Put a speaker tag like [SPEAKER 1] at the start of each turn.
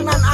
[SPEAKER 1] kanan